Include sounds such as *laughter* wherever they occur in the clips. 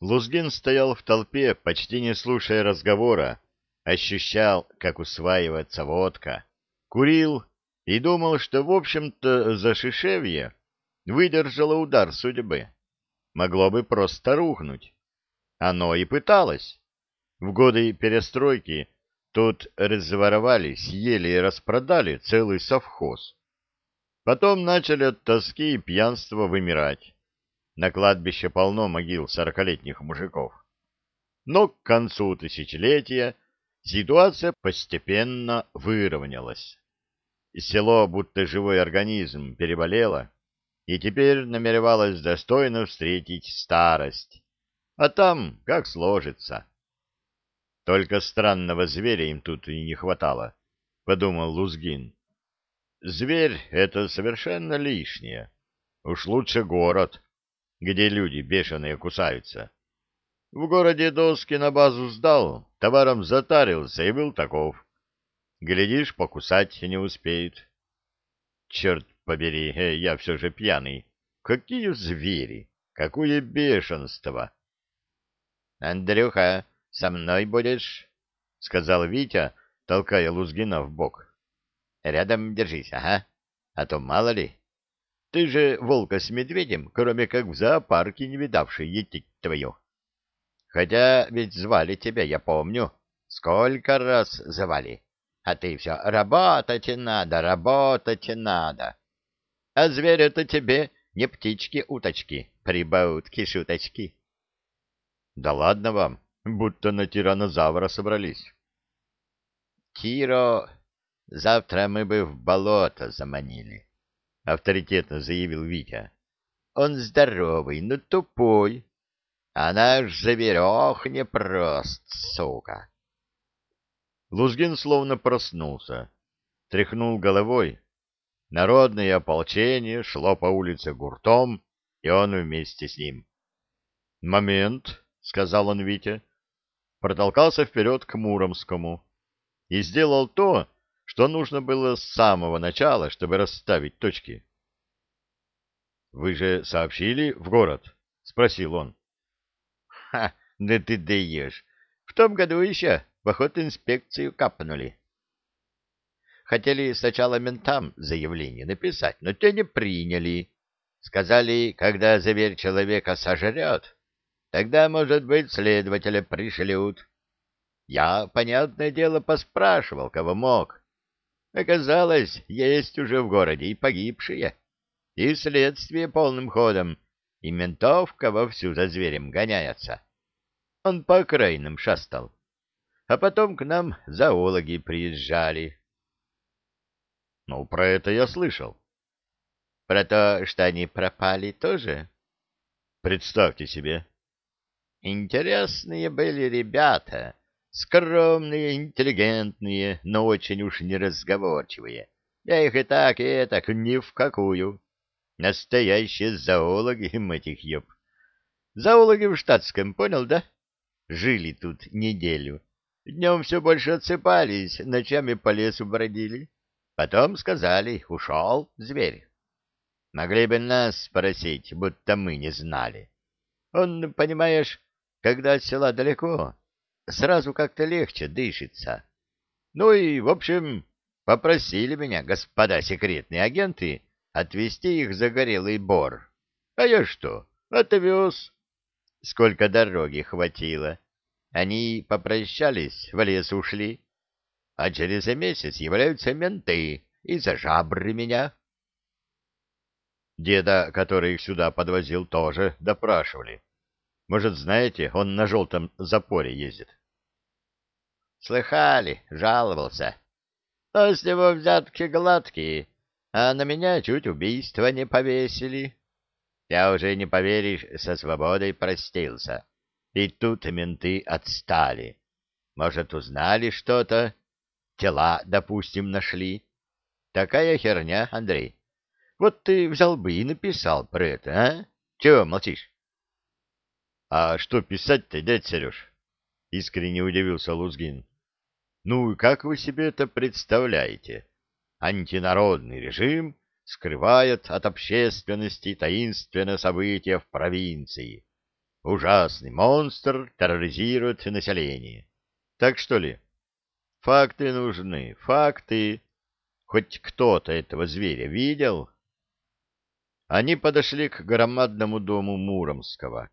Лузгин стоял в толпе, почти не слушая разговора, ощущал, как усваивается водка, курил и думал, что, в общем-то, за Шишевье выдержало удар судьбы. Могло бы просто рухнуть. Оно и пыталось. В годы перестройки тут разворовали, съели и распродали целый совхоз. Потом начали от тоски и пьянства вымирать. На кладбище полно могил сорокалетних мужиков. Но к концу тысячелетия ситуация постепенно выровнялась. Село, будто живой организм, переболело, и теперь намеревалось достойно встретить старость. А там как сложится. Только странного зверя им тут и не хватало, — подумал Лузгин. Зверь — это совершенно лишнее. Уж лучше город, где люди бешеные кусаются. В городе доски на базу сдал, товаром затарился и был таков. Глядишь, покусать не успеет. Черт побери, э, я все же пьяный. Какие звери! Какое бешенство! — Андрюха, со мной будешь? — сказал Витя, толкая Лузгина в бок. — Рядом держись, ага, а то мало ли. Ты же волка с медведем, кроме как в зоопарке не видавший етить твою. Хотя ведь звали тебя, я помню. Сколько раз звали. А ты все работать надо, работать надо. А зверь это тебе не птички-уточки, прибаутки-шуточки. Да ладно вам, будто на тиранозавра собрались. Тиро, завтра мы бы в болото заманили. — авторитетно заявил Витя. — Он здоровый, но тупой. А наш зверек непрост, сука. Лузгин словно проснулся, тряхнул головой. Народное ополчение шло по улице гуртом, и он вместе с ним. — Момент, — сказал он Витя, протолкался вперед к Муромскому и сделал то, что нужно было с самого начала, чтобы расставить точки. — Вы же сообщили в город? — спросил он. — Ха, да ты даешь. В том году еще в охотинспекцию капнули. Хотели сначала ментам заявление написать, но те не приняли. Сказали, когда зверь человека сожрет, тогда, может быть, следователя пришлют. Я, понятное дело, поспрашивал, кого мог. Оказалось, есть уже в городе и погибшие, и следствие полным ходом, и ментовка вовсю за зверем гоняется. Он по окраинам шастал. А потом к нам зоологи приезжали. Ну, про это я слышал. Про то, что они пропали, тоже? Представьте себе. Интересные были ребята, Скромные, интеллигентные, но очень уж неразговорчивые. Я их и так, и так ни в какую. Настоящие зоологи, мать ёб. Зоологи в штатском, понял, да? Жили тут неделю. Днем все больше отсыпались, ночами по лесу бродили. Потом сказали, ушел зверь. Могли бы нас спросить, будто мы не знали. Он, понимаешь, когда села далеко, сразу как-то легче дышится. Ну и, в общем, попросили меня, господа секретные агенты, отвезти их за горелый бор. А я что, отвез. Сколько дороги хватило. Они попрощались, в лес ушли. А через месяц являются менты и за жабры меня. Деда, который их сюда подвозил, тоже допрашивали. Может, знаете, он на желтом запоре ездит. Слыхали, жаловался. А с него взятки гладкие, а на меня чуть убийство не повесили. Я уже, не поверишь, со свободой простился. И тут менты отстали. Может, узнали что-то? Тела, допустим, нашли. Такая херня, Андрей. Вот ты взял бы и написал про это, а? Чего молчишь? — А что писать-то, дядь Сереж? — искренне удивился Лузгин. — Ну как вы себе это представляете? Антинародный режим скрывает от общественности таинственное событие в провинции. ужасный монстр терроризирует население. Так что ли? Факты нужны, факты. Хоть кто-то этого зверя видел? Они подошли к громадному дому Муромского.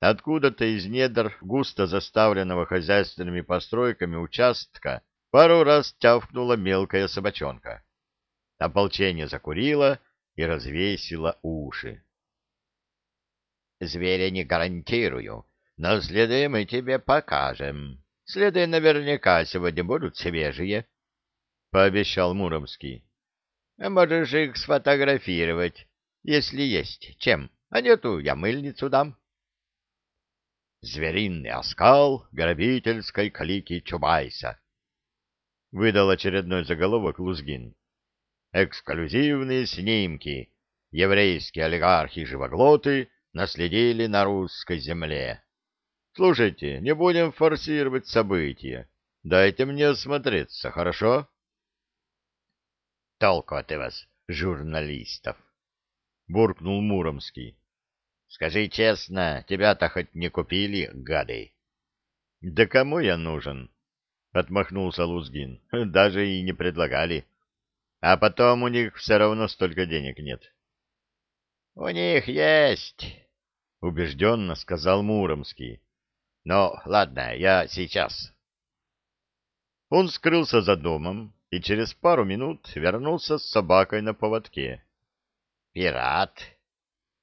Откуда-то из недр густо заставленного хозяйственными постройками участка пару раз тявкнула мелкая собачонка. Ополчение закурило и развесило уши. Зверя не гарантирую, но следы мы тебе покажем. Следы наверняка сегодня будут свежие, — пообещал Муромский. Можешь их сфотографировать, если есть чем, а нету, я мыльницу дам. Звериный оскал грабительской клики Чубайса. Выдал очередной заголовок Лузгин. Эксклюзивные снимки. Еврейские олигархи-живоглоты наследили на русской земле. Слушайте, не будем форсировать события. Дайте мне осмотреться, хорошо? Толку от вас, журналистов, буркнул Муромский. Скажи честно, тебя-то хоть не купили, гады? Да кому я нужен? Отмахнулся Лузгин. *laughs* Даже и не предлагали. А потом у них все равно столько денег нет. — У них есть, — убежденно сказал Муромский. — Ну, ладно, я сейчас. Он скрылся за домом и через пару минут вернулся с собакой на поводке. — Пират, —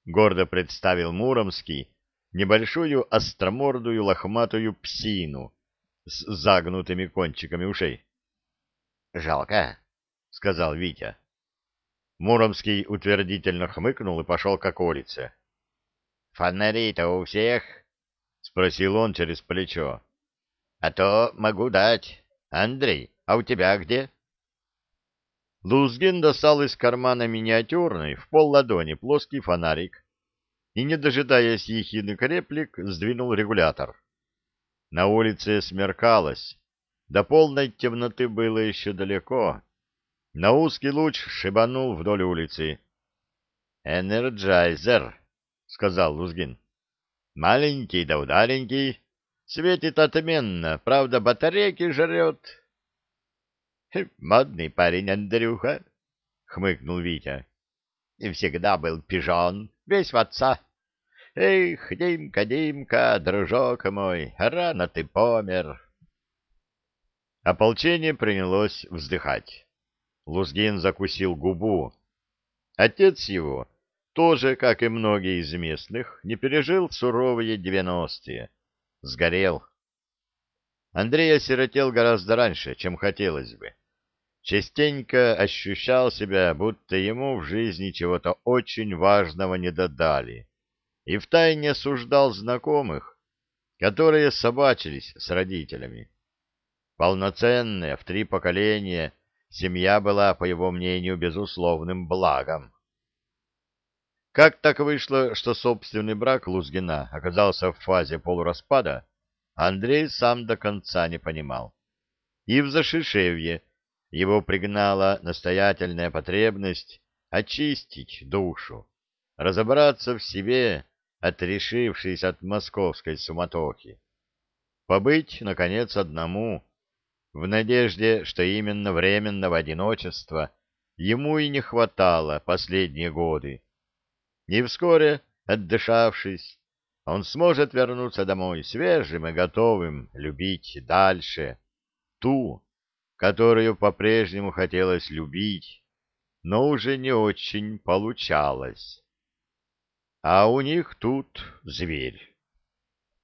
гордо представил Муромский небольшую остромордую лохматую псину с загнутыми кончиками ушей. — Жалко, — сказал Витя. Муромский утвердительно хмыкнул и пошел к околице. — Фонари-то у всех? — спросил он через плечо. — А то могу дать. Андрей, а у тебя где? Лузгин достал из кармана миниатюрный в пол ладони плоский фонарик и, не дожидаясь ехидных реплик, сдвинул регулятор. На улице смеркалось, до полной темноты было еще далеко, но узкий луч шибанул вдоль улицы. «Энерджайзер», — сказал Лузгин. «Маленький да удаленький, светит отменно, правда, батарейки жрет». «Модный парень Андрюха», — хмыкнул Витя. «И всегда был пижон, весь в отца. Эх, Димка, Димка, дружок мой, рано ты помер». Ополчение принялось вздыхать. Лузгин закусил губу. Отец его, тоже, как и многие из местных, не пережил суровые девяностые. Сгорел. Андрей осиротел гораздо раньше, чем хотелось бы. Частенько ощущал себя, будто ему в жизни чего-то очень важного не додали, и втайне осуждал знакомых, которые собачились с родителями. Полноценные в три поколения – семья была, по его мнению, безусловным благом. Как так вышло, что собственный брак Лузгина оказался в фазе полураспада, Андрей сам до конца не понимал. И в Зашишевье его пригнала настоятельная потребность очистить душу, разобраться в себе, отрешившись от московской суматохи. Побыть, наконец, одному — в надежде, что именно временного одиночества ему и не хватало последние годы. И вскоре, отдышавшись, он сможет вернуться домой свежим и готовым любить дальше ту, которую по-прежнему хотелось любить, но уже не очень получалось. А у них тут зверь.